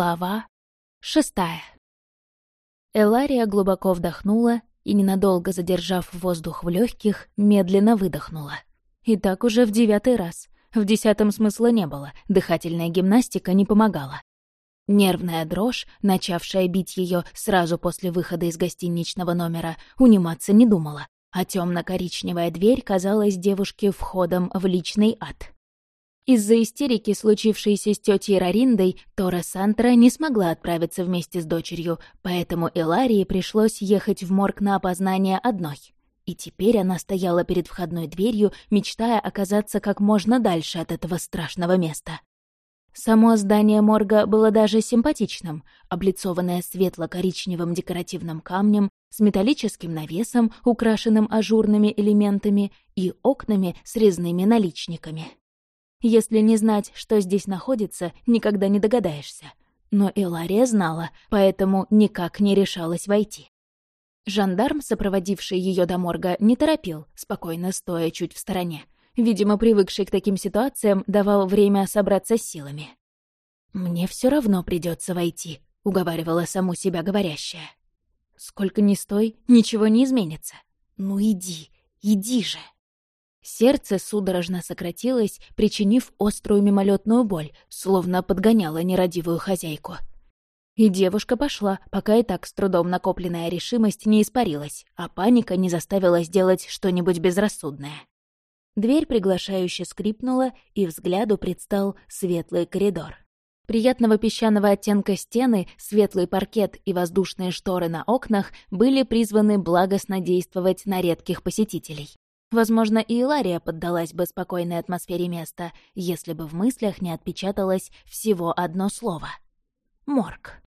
Глава шестая. Элария глубоко вдохнула и, ненадолго задержав воздух в легких, медленно выдохнула. И так уже в девятый раз. В десятом смысла не было, дыхательная гимнастика не помогала. Нервная дрожь, начавшая бить ее сразу после выхода из гостиничного номера, униматься не думала, а темно коричневая дверь казалась девушке входом в личный ад. Из-за истерики, случившейся с тетей Рариндой, Тора Сантра не смогла отправиться вместе с дочерью, поэтому Эларии пришлось ехать в морг на опознание одной. И теперь она стояла перед входной дверью, мечтая оказаться как можно дальше от этого страшного места. Само здание морга было даже симпатичным, облицованное светло-коричневым декоративным камнем, с металлическим навесом, украшенным ажурными элементами, и окнами с резными наличниками. Если не знать, что здесь находится, никогда не догадаешься. Но Илария знала, поэтому никак не решалась войти. Жандарм, сопроводивший ее до морга, не торопил, спокойно стоя чуть в стороне. Видимо, привыкший к таким ситуациям, давал время собраться с силами. «Мне все равно придется войти», — уговаривала саму себя говорящая. «Сколько ни стой, ничего не изменится. Ну иди, иди же». Сердце судорожно сократилось, причинив острую мимолетную боль, словно подгоняло нерадивую хозяйку. И девушка пошла, пока и так с трудом накопленная решимость не испарилась, а паника не заставила сделать что-нибудь безрассудное. Дверь приглашающе скрипнула, и взгляду предстал светлый коридор. Приятного песчаного оттенка стены, светлый паркет и воздушные шторы на окнах были призваны благостно действовать на редких посетителей. Возможно, и Илария поддалась бы спокойной атмосфере места, если бы в мыслях не отпечаталось всего одно слово. Морг.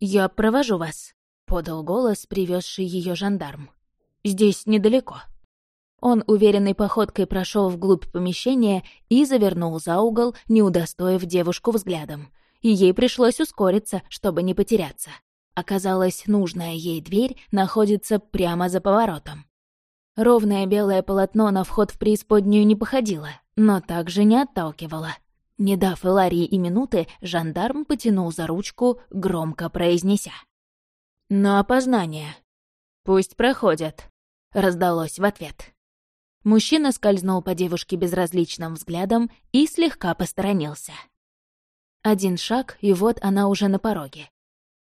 «Я провожу вас», — подал голос, привезший ее жандарм. «Здесь недалеко». Он уверенной походкой прошел вглубь помещения и завернул за угол, не удостоив девушку взглядом. И ей пришлось ускориться, чтобы не потеряться. Оказалось, нужная ей дверь находится прямо за поворотом. Ровное белое полотно на вход в преисподнюю не походило, но также не отталкивало. Не дав Эларии и минуты, жандарм потянул за ручку, громко произнеся. «На опознание. Пусть проходят», — раздалось в ответ. Мужчина скользнул по девушке безразличным взглядом и слегка посторонился. Один шаг, и вот она уже на пороге.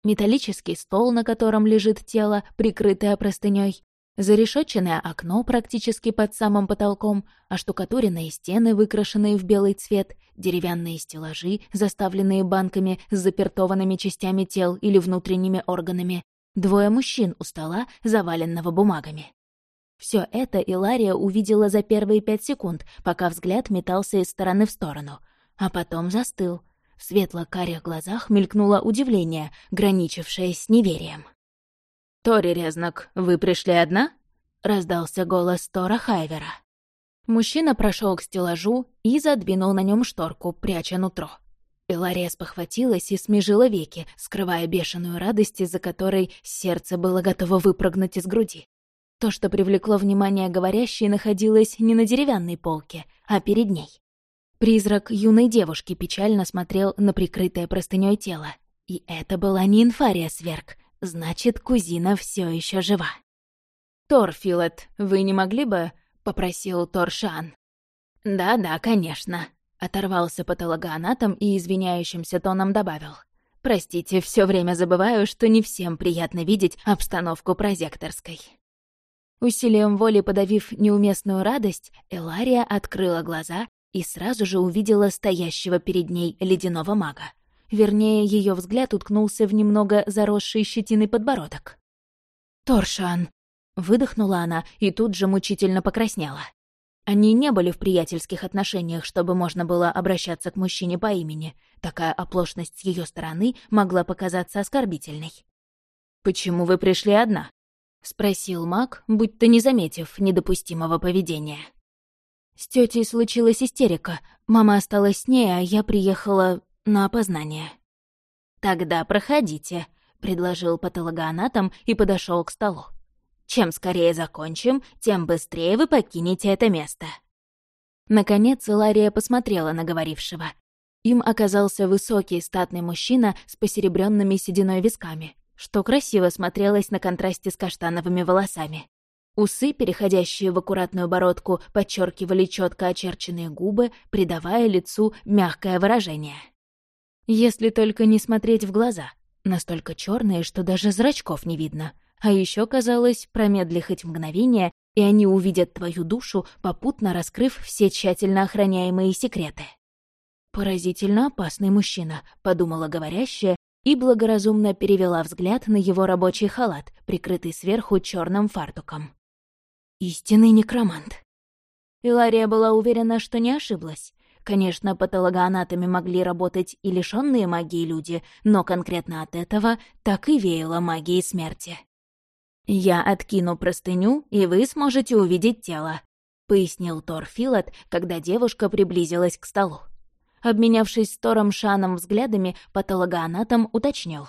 Металлический стол, на котором лежит тело, прикрытое простыней, Зарешетченное окно практически под самым потолком, оштукатуренные стены, выкрашенные в белый цвет, деревянные стеллажи, заставленные банками с запертованными частями тел или внутренними органами, двое мужчин у стола, заваленного бумагами. Все это Илария увидела за первые пять секунд, пока взгляд метался из стороны в сторону, а потом застыл. В светло-карих глазах мелькнуло удивление, граничившее с неверием. «Тори Резнак, вы пришли одна?» — раздался голос Тора Хайвера. Мужчина прошел к стеллажу и задвинул на нем шторку, пряча нутро. Илария спохватилась и смежила веки, скрывая бешеную радость, из-за которой сердце было готово выпрыгнуть из груди. То, что привлекло внимание говорящей, находилось не на деревянной полке, а перед ней. Призрак юной девушки печально смотрел на прикрытое простынёй тело. И это была не инфария сверг, Значит, кузина все еще жива. «Тор, Филет, вы не могли бы...» — попросил Торшан. «Да-да, конечно», — оторвался патологоанатом и извиняющимся тоном добавил. «Простите, все время забываю, что не всем приятно видеть обстановку прозекторской». Усилием воли подавив неуместную радость, Элария открыла глаза и сразу же увидела стоящего перед ней ледяного мага. Вернее, ее взгляд уткнулся в немного заросший щетиной подбородок. «Торшан!» — выдохнула она и тут же мучительно покраснела. Они не были в приятельских отношениях, чтобы можно было обращаться к мужчине по имени. Такая оплошность с ее стороны могла показаться оскорбительной. «Почему вы пришли одна?» — спросил маг, будто не заметив недопустимого поведения. С тетей случилась истерика. Мама осталась с ней, а я приехала на опознание. «Тогда проходите», — предложил патологоанатом и подошел к столу. «Чем скорее закончим, тем быстрее вы покинете это место». Наконец Лария посмотрела на говорившего. Им оказался высокий статный мужчина с посеребренными сединой висками, что красиво смотрелось на контрасте с каштановыми волосами. Усы, переходящие в аккуратную бородку, подчеркивали четко очерченные губы, придавая лицу мягкое выражение. Если только не смотреть в глаза, настолько черные, что даже зрачков не видно. А еще казалось, промедли хоть мгновение, и они увидят твою душу, попутно раскрыв все тщательно охраняемые секреты. «Поразительно опасный мужчина», — подумала говорящая и благоразумно перевела взгляд на его рабочий халат, прикрытый сверху черным фартуком. Истинный некромант. Илария была уверена, что не ошиблась. Конечно, патологоанатами могли работать и лишенные магии люди, но конкретно от этого так и веяло магией смерти. «Я откину простыню, и вы сможете увидеть тело», — пояснил Тор Филот, когда девушка приблизилась к столу. Обменявшись с Тором Шаном взглядами, патологоанатом уточнил.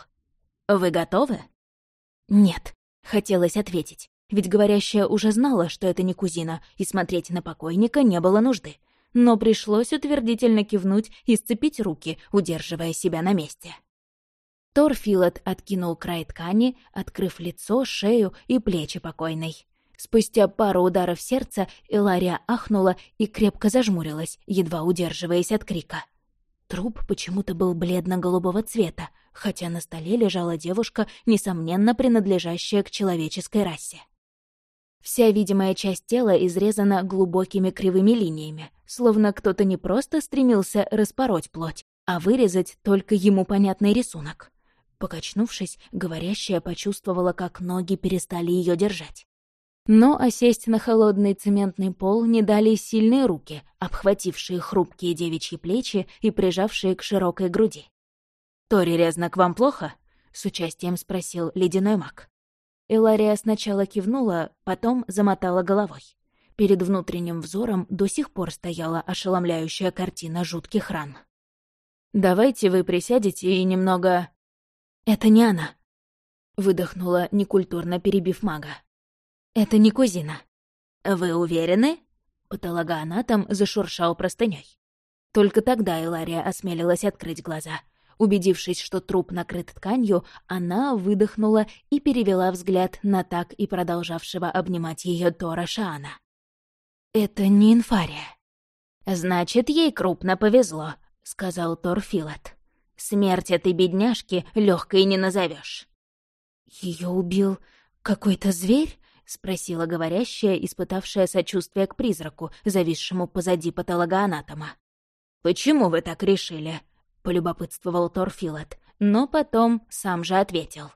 «Вы готовы?» «Нет», — хотелось ответить. Ведь говорящая уже знала, что это не кузина, и смотреть на покойника не было нужды. Но пришлось утвердительно кивнуть и сцепить руки, удерживая себя на месте. Тор Филот откинул край ткани, открыв лицо, шею и плечи покойной. Спустя пару ударов сердца Илария ахнула и крепко зажмурилась, едва удерживаясь от крика. Труп почему-то был бледно-голубого цвета, хотя на столе лежала девушка, несомненно принадлежащая к человеческой расе. Вся видимая часть тела изрезана глубокими кривыми линиями, словно кто-то не просто стремился распороть плоть, а вырезать только ему понятный рисунок. Покачнувшись, говорящая почувствовала, как ноги перестали ее держать. Но осесть на холодный цементный пол не дали сильные руки, обхватившие хрупкие девичьи плечи и прижавшие к широкой груди. «Тори Резнак, вам плохо?» — с участием спросил ледяной маг. Элария сначала кивнула, потом замотала головой. Перед внутренним взором до сих пор стояла ошеломляющая картина жутких ран. «Давайте вы присядете и немного...» «Это не она», — выдохнула, некультурно перебив мага. «Это не кузина». «Вы уверены?» Патологоанатом зашуршал простыней. Только тогда Элария осмелилась открыть глаза — Убедившись, что труп накрыт тканью, она выдохнула и перевела взгляд на так и продолжавшего обнимать ее Тора Шаана. «Это не инфария». «Значит, ей крупно повезло», — сказал Тор Филат. «Смерть этой бедняжки легкой не назовешь. Ее убил какой-то зверь?» — спросила говорящая, испытавшая сочувствие к призраку, зависшему позади патологоанатома. «Почему вы так решили?» полюбопытствовал Торфилот, но потом сам же ответил.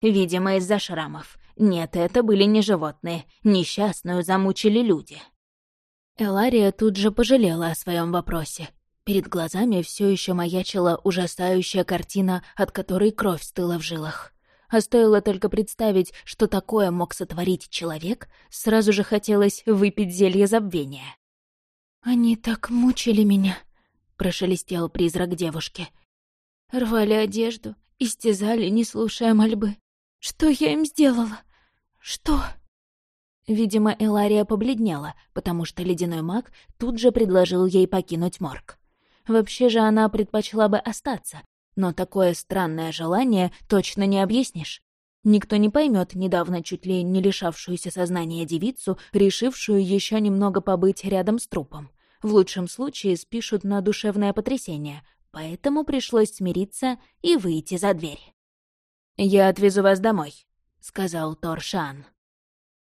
Видимо, из-за шрамов. Нет, это были не животные. Несчастную замучили люди. Элария тут же пожалела о своем вопросе. Перед глазами все еще маячила ужасающая картина, от которой кровь стыла в жилах. А стоило только представить, что такое мог сотворить человек, сразу же хотелось выпить зелье забвения. «Они так мучили меня», прошелестел призрак девушки. Рвали одежду, истязали, не слушая мольбы. Что я им сделала? Что? Видимо, Элария побледнела, потому что ледяной маг тут же предложил ей покинуть морг. Вообще же она предпочла бы остаться, но такое странное желание точно не объяснишь. Никто не поймет недавно чуть ли не лишавшуюся сознания девицу, решившую еще немного побыть рядом с трупом в лучшем случае спишут на душевное потрясение, поэтому пришлось смириться и выйти за дверь. «Я отвезу вас домой», — сказал Торшан.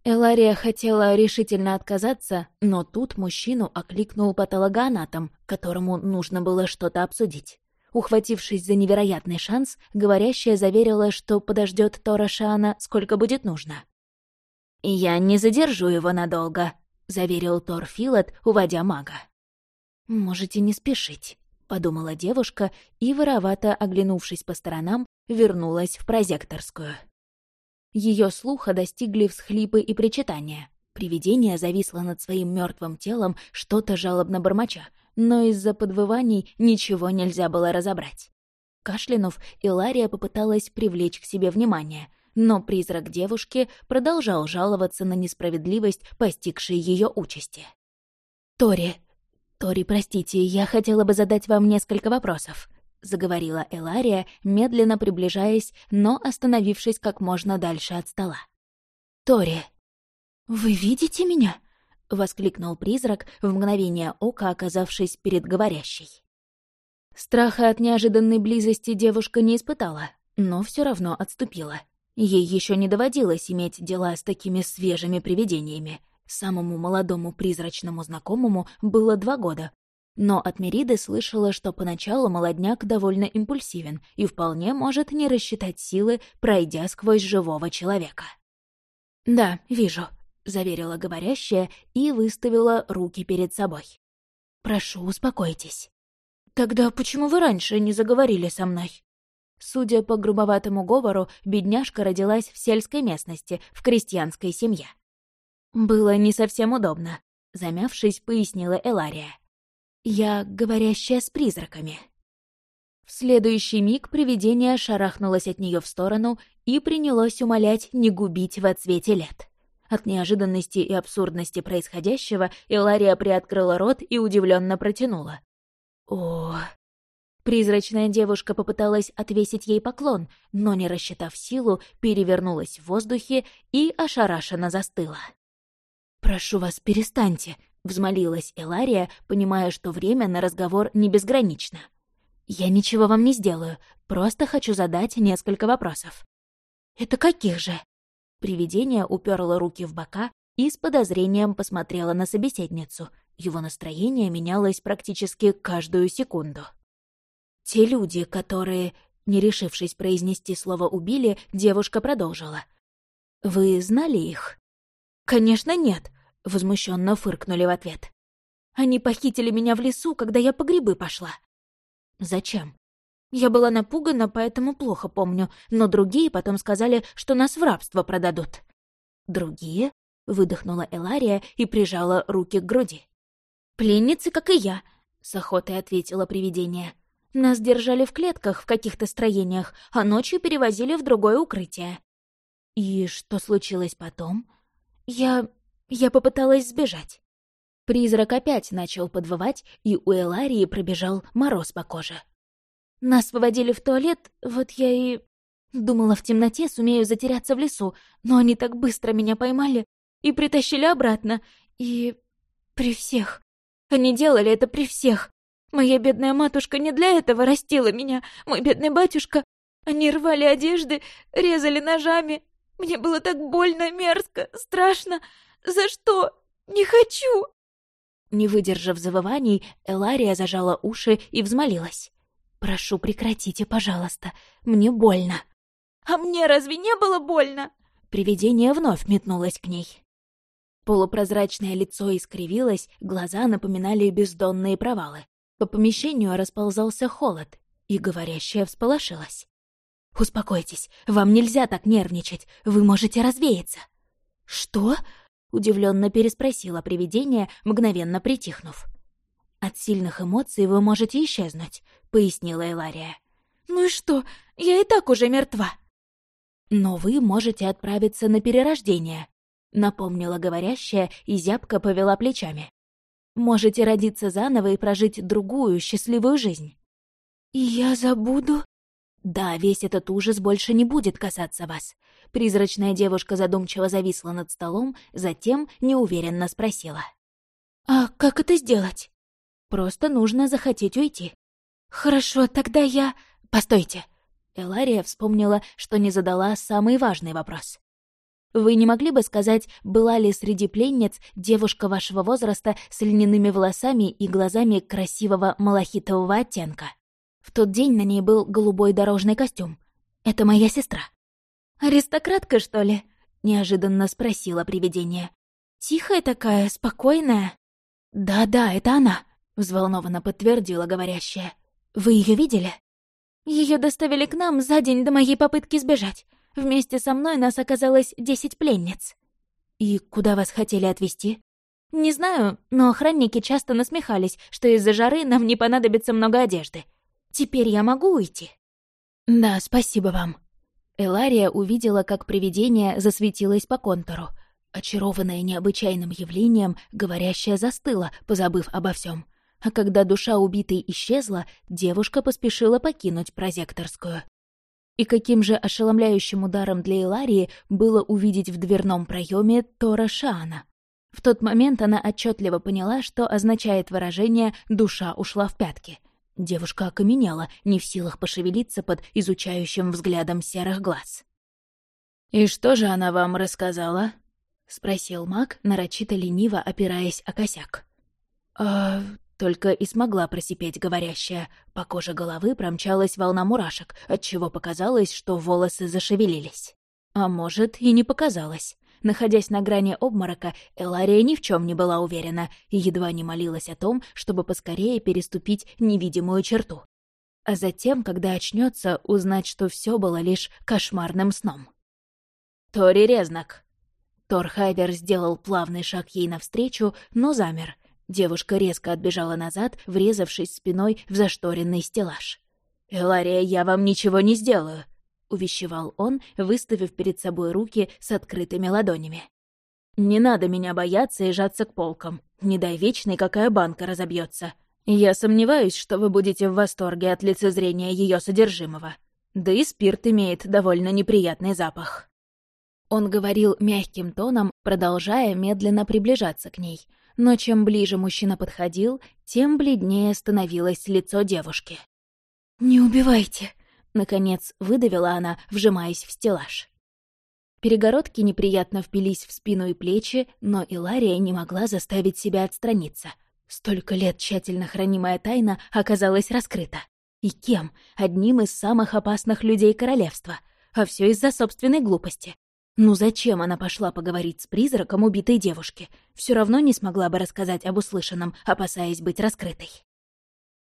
Элария хотела решительно отказаться, но тут мужчину окликнул патологоанатом, которому нужно было что-то обсудить. Ухватившись за невероятный шанс, говорящая заверила, что подождет Тора Шана сколько будет нужно. «Я не задержу его надолго», — заверил Тор Филот, уводя мага. «Можете не спешить», — подумала девушка и, воровато оглянувшись по сторонам, вернулась в прозекторскую. Ее слуха достигли всхлипы и причитания. Привидение зависло над своим мертвым телом, что-то жалобно бормоча, но из-за подвываний ничего нельзя было разобрать. Кашлянув, Илария попыталась привлечь к себе внимание, но призрак девушки продолжал жаловаться на несправедливость, постигшей ее участи. «Тори, «Тори, простите, я хотела бы задать вам несколько вопросов», — заговорила Элария, медленно приближаясь, но остановившись как можно дальше от стола. «Тори, вы видите меня?» — воскликнул призрак, в мгновение ока оказавшись перед говорящей. Страха от неожиданной близости девушка не испытала, но все равно отступила. Ей еще не доводилось иметь дела с такими свежими привидениями. Самому молодому призрачному знакомому было два года. Но от Мериды слышала, что поначалу молодняк довольно импульсивен и вполне может не рассчитать силы, пройдя сквозь живого человека. «Да, вижу», — заверила говорящая и выставила руки перед собой. «Прошу, успокойтесь». «Тогда почему вы раньше не заговорили со мной?» Судя по грубоватому говору, бедняжка родилась в сельской местности, в крестьянской семье. «Было не совсем удобно», — замявшись, пояснила Элария. «Я говорящая с призраками». В следующий миг привидение шарахнулось от нее в сторону и принялось умолять не губить в отсвете лет. От неожиданности и абсурдности происходящего Элария приоткрыла рот и удивленно протянула. «О, Призрачная девушка попыталась отвесить ей поклон, но, не рассчитав силу, перевернулась в воздухе и ошарашенно застыла. «Прошу вас, перестаньте», — взмолилась Элария, понимая, что время на разговор не безгранично. «Я ничего вам не сделаю, просто хочу задать несколько вопросов». «Это каких же?» Привидение уперло руки в бока и с подозрением посмотрело на собеседницу. Его настроение менялось практически каждую секунду. Те люди, которые, не решившись произнести слово «убили», девушка продолжила. «Вы знали их?» «Конечно, нет», — возмущенно фыркнули в ответ. «Они похитили меня в лесу, когда я по грибы пошла». «Зачем?» «Я была напугана, поэтому плохо помню, но другие потом сказали, что нас в рабство продадут». «Другие?» — выдохнула Элария и прижала руки к груди. «Пленницы, как и я», — с охотой ответила привидение. Нас держали в клетках в каких-то строениях, а ночью перевозили в другое укрытие. И что случилось потом? Я... я попыталась сбежать. Призрак опять начал подвывать, и у Эларии пробежал мороз по коже. Нас выводили в туалет, вот я и... Думала, в темноте сумею затеряться в лесу, но они так быстро меня поймали и притащили обратно, и... при всех. Они делали это при всех. Моя бедная матушка не для этого растила меня, мой бедный батюшка. Они рвали одежды, резали ножами. Мне было так больно, мерзко, страшно. За что? Не хочу!» Не выдержав завываний, Элария зажала уши и взмолилась. «Прошу, прекратите, пожалуйста. Мне больно». «А мне разве не было больно?» Привидение вновь метнулось к ней. Полупрозрачное лицо искривилось, глаза напоминали бездонные провалы. По помещению расползался холод, и говорящая всполошилась. «Успокойтесь, вам нельзя так нервничать, вы можете развеяться». «Что?» — удивленно переспросила привидение, мгновенно притихнув. «От сильных эмоций вы можете исчезнуть», — пояснила Элария. «Ну и что? Я и так уже мертва». «Но вы можете отправиться на перерождение», — напомнила говорящая и зябко повела плечами. Можете родиться заново и прожить другую, счастливую жизнь. Я забуду? Да, весь этот ужас больше не будет касаться вас. Призрачная девушка задумчиво зависла над столом, затем неуверенно спросила. «А как это сделать?» «Просто нужно захотеть уйти». «Хорошо, тогда я...» «Постойте!» Элария вспомнила, что не задала самый важный вопрос. Вы не могли бы сказать, была ли среди пленниц девушка вашего возраста с льняными волосами и глазами красивого малахитового оттенка? В тот день на ней был голубой дорожный костюм. Это моя сестра. «Аристократка, что ли?» — неожиданно спросила привидение. «Тихая такая, спокойная». «Да-да, это она», — взволнованно подтвердила говорящая. «Вы ее видели?» Ее доставили к нам за день до моей попытки сбежать. Вместе со мной нас оказалось десять пленниц. И куда вас хотели отвезти? Не знаю, но охранники часто насмехались, что из-за жары нам не понадобится много одежды. Теперь я могу уйти? Да, спасибо вам. Элария увидела, как привидение засветилось по контуру. Очарованная необычайным явлением, говорящая застыла, позабыв обо всем. а когда душа убитой исчезла, девушка поспешила покинуть прозекторскую. И каким же ошеломляющим ударом для Иларии было увидеть в дверном проеме Тора Шаана. В тот момент она отчетливо поняла, что означает выражение «душа ушла в пятки». Девушка окаменела, не в силах пошевелиться под изучающим взглядом серых глаз. «И что же она вам рассказала?» — спросил маг, нарочито лениво опираясь о косяк. «А только и смогла просипеть говорящая. По коже головы промчалась волна мурашек, отчего показалось, что волосы зашевелились. А может, и не показалось. Находясь на грани обморока, Элария ни в чем не была уверена и едва не молилась о том, чтобы поскорее переступить невидимую черту. А затем, когда очнется, узнать, что все было лишь кошмарным сном. «Тори Резнак!» Тор Хайвер сделал плавный шаг ей навстречу, но замер — Девушка резко отбежала назад, врезавшись спиной в зашторенный стеллаж. «Элария, я вам ничего не сделаю», — увещевал он, выставив перед собой руки с открытыми ладонями. «Не надо меня бояться и жаться к полкам. Не дай вечной, какая банка разобьется. Я сомневаюсь, что вы будете в восторге от лицезрения ее содержимого. Да и спирт имеет довольно неприятный запах». Он говорил мягким тоном, продолжая медленно приближаться к ней — но чем ближе мужчина подходил, тем бледнее становилось лицо девушки. «Не убивайте!» — наконец выдавила она, вжимаясь в стеллаж. Перегородки неприятно впились в спину и плечи, но Илария не могла заставить себя отстраниться. Столько лет тщательно хранимая тайна оказалась раскрыта. И кем? Одним из самых опасных людей королевства. А все из-за собственной глупости. Ну зачем она пошла поговорить с призраком убитой девушки? Все равно не смогла бы рассказать об услышанном, опасаясь быть раскрытой.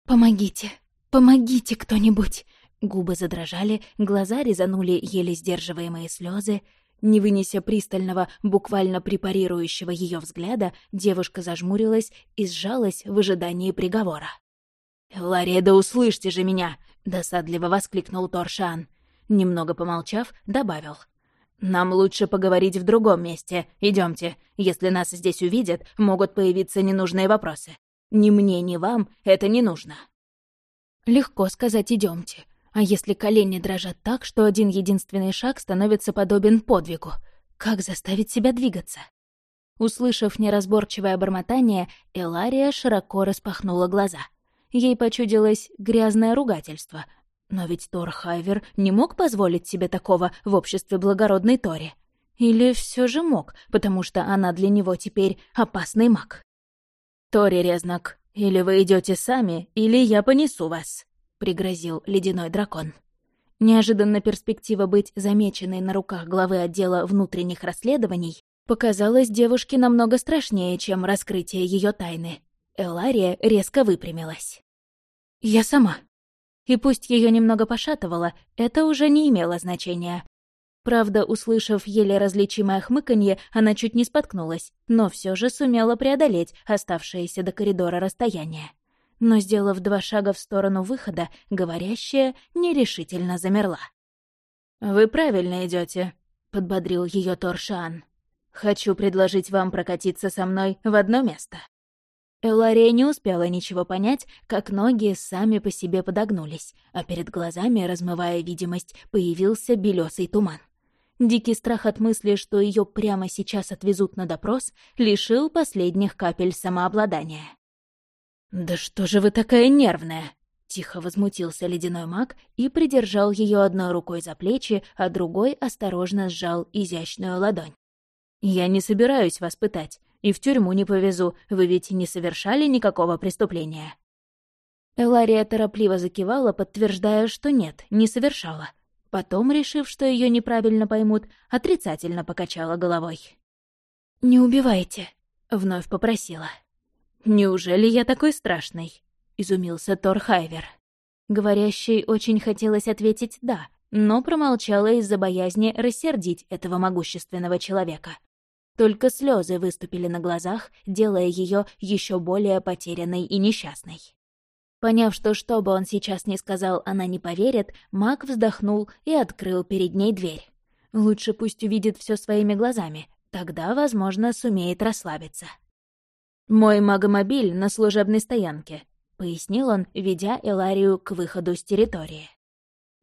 «Помогите! Помогите кто-нибудь!» Губы задрожали, глаза резанули еле сдерживаемые слезы. Не вынеся пристального, буквально препарирующего ее взгляда, девушка зажмурилась и сжалась в ожидании приговора. «Лария, да услышьте же меня!» — досадливо воскликнул Торшан. Немного помолчав, добавил — «Нам лучше поговорить в другом месте. Идемте. Если нас здесь увидят, могут появиться ненужные вопросы. Ни мне, ни вам это не нужно». Легко сказать «идемте». А если колени дрожат так, что один единственный шаг становится подобен подвигу? Как заставить себя двигаться? Услышав неразборчивое бормотание, Элария широко распахнула глаза. Ей почудилось грязное ругательство — но ведь Тор Хайвер не мог позволить себе такого в обществе благородной Тори. Или все же мог, потому что она для него теперь опасный маг. «Тори Резнак, или вы идете сами, или я понесу вас», — пригрозил ледяной дракон. Неожиданно перспектива быть замеченной на руках главы отдела внутренних расследований показалась девушке намного страшнее, чем раскрытие ее тайны. Элария резко выпрямилась. «Я сама», и пусть ее немного пошатывало, это уже не имело значения. Правда, услышав еле различимое хмыканье, она чуть не споткнулась, но все же сумела преодолеть оставшееся до коридора расстояние. Но, сделав два шага в сторону выхода, говорящая нерешительно замерла. «Вы правильно идете, подбодрил ее Торшан. «Хочу предложить вам прокатиться со мной в одно место». Элария не успела ничего понять, как ноги сами по себе подогнулись, а перед глазами, размывая видимость, появился белесый туман. Дикий страх от мысли, что ее прямо сейчас отвезут на допрос, лишил последних капель самообладания. «Да что же вы такая нервная?» Тихо возмутился ледяной маг и придержал ее одной рукой за плечи, а другой осторожно сжал изящную ладонь. «Я не собираюсь вас пытать и в тюрьму не повезу, вы ведь не совершали никакого преступления». Элария торопливо закивала, подтверждая, что нет, не совершала. Потом, решив, что ее неправильно поймут, отрицательно покачала головой. «Не убивайте», — вновь попросила. «Неужели я такой страшный?» — изумился Тор Хайвер. Говорящей очень хотелось ответить «да», но промолчала из-за боязни рассердить этого могущественного человека. Только слезы выступили на глазах, делая ее еще более потерянной и несчастной. Поняв, что что бы он сейчас ни сказал, она не поверит, маг вздохнул и открыл перед ней дверь. Лучше пусть увидит все своими глазами, тогда, возможно, сумеет расслабиться. «Мой магомобиль на служебной стоянке. пояснил он, ведя Эларию к выходу с территории.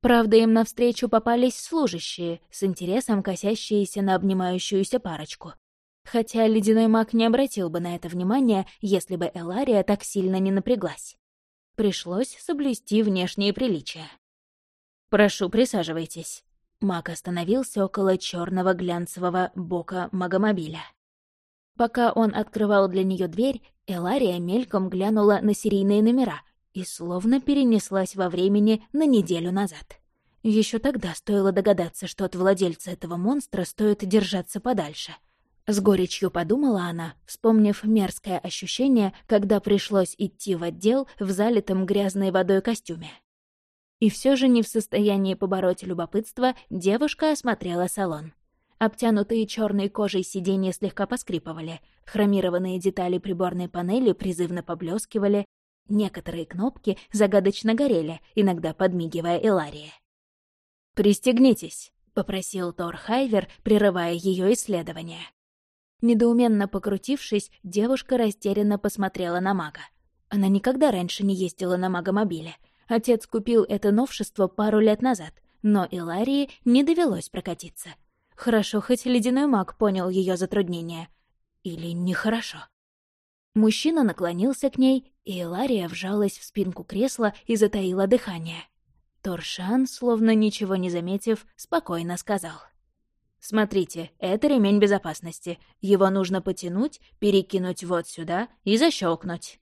Правда, им навстречу попались служащие, с интересом косящиеся на обнимающуюся парочку. Хотя ледяной маг не обратил бы на это внимания, если бы Элария так сильно не напряглась. Пришлось соблюсти внешние приличия. «Прошу, присаживайтесь». Маг остановился около черного глянцевого бока магомобиля. Пока он открывал для нее дверь, Элария мельком глянула на серийные номера и словно перенеслась во времени на неделю назад. Еще тогда стоило догадаться, что от владельца этого монстра стоит держаться подальше. С горечью подумала она, вспомнив мерзкое ощущение, когда пришлось идти в отдел в залитом грязной водой костюме. И все же не в состоянии побороть любопытство, девушка осмотрела салон. Обтянутые черной кожей сиденья слегка поскрипывали, хромированные детали приборной панели призывно поблескивали, некоторые кнопки загадочно горели, иногда подмигивая Эларии. «Пристегнитесь», — попросил Тор Хайвер, прерывая ее исследование. Недоуменно покрутившись, девушка растерянно посмотрела на мага. Она никогда раньше не ездила на магомобиле — Отец купил это новшество пару лет назад, но Иларии не довелось прокатиться. Хорошо, хоть ледяной маг понял ее затруднение. Или нехорошо. Мужчина наклонился к ней, и Илария вжалась в спинку кресла и затаила дыхание. Торшан, словно ничего не заметив, спокойно сказал. «Смотрите, это ремень безопасности. Его нужно потянуть, перекинуть вот сюда и защелкнуть.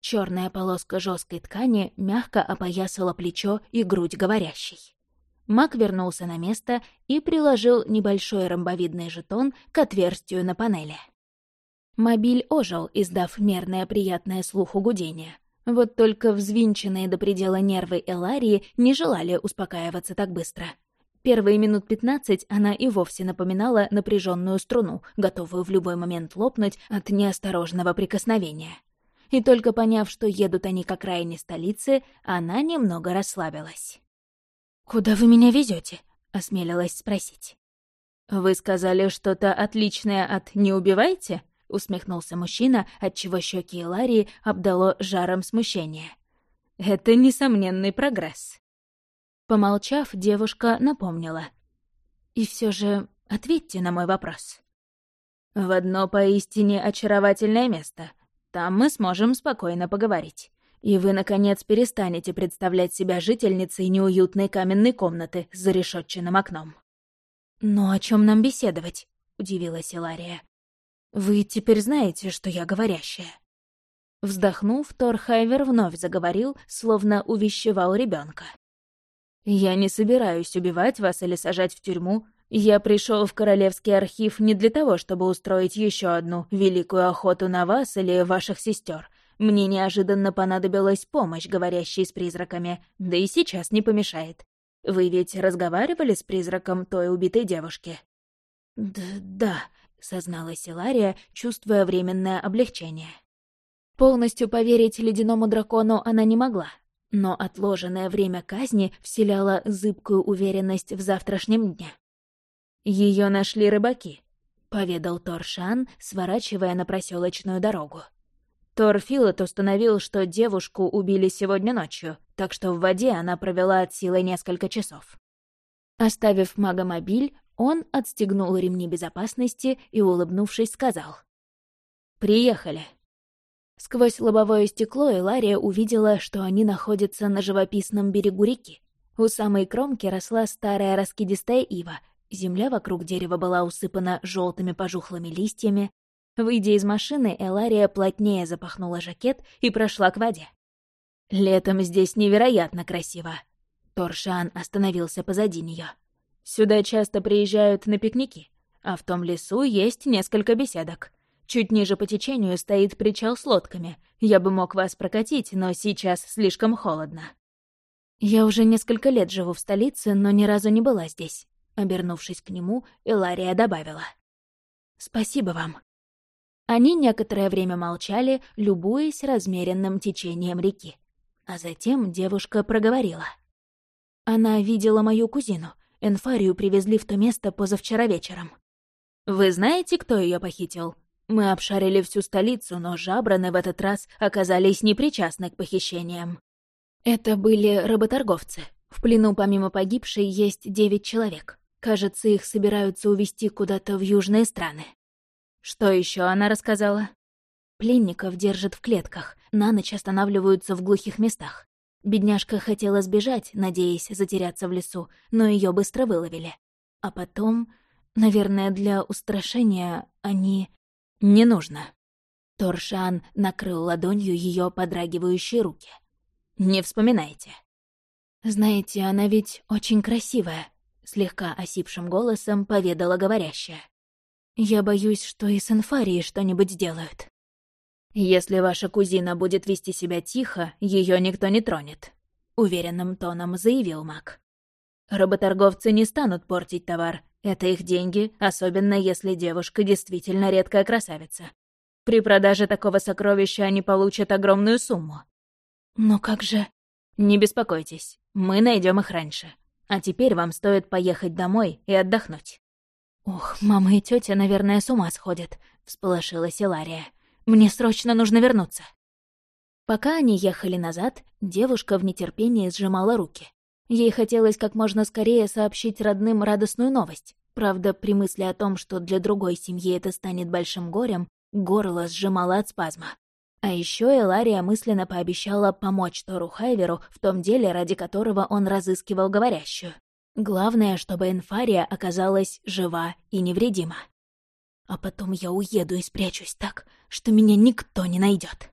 Черная полоска жесткой ткани мягко опоясала плечо и грудь говорящей. Мак вернулся на место и приложил небольшой ромбовидный жетон к отверстию на панели. Мобиль ожил, издав мерное приятное слуху гудение. Вот только взвинченные до предела нервы Эларии не желали успокаиваться так быстро. Первые минут пятнадцать она и вовсе напоминала напряженную струну, готовую в любой момент лопнуть от неосторожного прикосновения и только поняв, что едут они к окраине столицы, она немного расслабилась. «Куда вы меня везете? осмелилась спросить. «Вы сказали что-то отличное от «не убивайте»?» — усмехнулся мужчина, отчего щеки Ларии обдало жаром смущения. «Это несомненный прогресс». Помолчав, девушка напомнила. «И все же ответьте на мой вопрос». «В одно поистине очаровательное место», там мы сможем спокойно поговорить. И вы, наконец, перестанете представлять себя жительницей неуютной каменной комнаты с зарешетченным окном. «Но о чем нам беседовать?» — удивилась Илария. «Вы теперь знаете, что я говорящая». Вздохнув, Торхайвер вновь заговорил, словно увещевал ребенка. «Я не собираюсь убивать вас или сажать в тюрьму я пришел в Королевский архив не для того, чтобы устроить еще одну великую охоту на вас или ваших сестер. Мне неожиданно понадобилась помощь, говорящей с призраками, да и сейчас не помешает. Вы ведь разговаривали с призраком той убитой девушки?» «Да, да», — созналась Илария, чувствуя временное облегчение. Полностью поверить ледяному дракону она не могла, но отложенное время казни вселяло зыбкую уверенность в завтрашнем дне. Ее нашли рыбаки», — поведал Торшан, сворачивая на проселочную дорогу. Тор Филот установил, что девушку убили сегодня ночью, так что в воде она провела от силы несколько часов. Оставив магомобиль, он отстегнул ремни безопасности и, улыбнувшись, сказал. «Приехали». Сквозь лобовое стекло Элария увидела, что они находятся на живописном берегу реки. У самой кромки росла старая раскидистая ива, Земля вокруг дерева была усыпана желтыми пожухлыми листьями. Выйдя из машины, Элария плотнее запахнула жакет и прошла к воде. «Летом здесь невероятно красиво». Торшан остановился позади нее. «Сюда часто приезжают на пикники, а в том лесу есть несколько беседок. Чуть ниже по течению стоит причал с лодками. Я бы мог вас прокатить, но сейчас слишком холодно». «Я уже несколько лет живу в столице, но ни разу не была здесь. Обернувшись к нему, Илария добавила. «Спасибо вам». Они некоторое время молчали, любуясь размеренным течением реки. А затем девушка проговорила. «Она видела мою кузину. Энфарию привезли в то место позавчера вечером. Вы знаете, кто ее похитил? Мы обшарили всю столицу, но жабраны в этот раз оказались непричастны к похищениям. Это были работорговцы. В плену помимо погибшей есть девять человек. Кажется, их собираются увезти куда-то в южные страны. Что еще она рассказала? Пленников держат в клетках, на ночь останавливаются в глухих местах. Бедняжка хотела сбежать, надеясь затеряться в лесу, но ее быстро выловили. А потом, наверное, для устрашения они... Не нужно. Торшан накрыл ладонью ее подрагивающие руки. «Не вспоминайте». «Знаете, она ведь очень красивая», — слегка осипшим голосом поведала говорящая. «Я боюсь, что и с инфарией что-нибудь сделают». «Если ваша кузина будет вести себя тихо, ее никто не тронет», — уверенным тоном заявил маг. «Работорговцы не станут портить товар. Это их деньги, особенно если девушка действительно редкая красавица. При продаже такого сокровища они получат огромную сумму». «Но как же...» «Не беспокойтесь, мы найдем их раньше. А теперь вам стоит поехать домой и отдохнуть». «Ох, мама и тетя, наверное, с ума сходят», — всполошилась Илария. Мне срочно нужно вернуться». Пока они ехали назад, девушка в нетерпении сжимала руки. Ей хотелось как можно скорее сообщить родным радостную новость. Правда, при мысли о том, что для другой семьи это станет большим горем, горло сжимало от спазма. А еще Элария мысленно пообещала помочь Тору Хайверу в том деле, ради которого он разыскивал говорящую. Главное, чтобы Энфария оказалась жива и невредима. А потом я уеду и спрячусь так, что меня никто не найдет.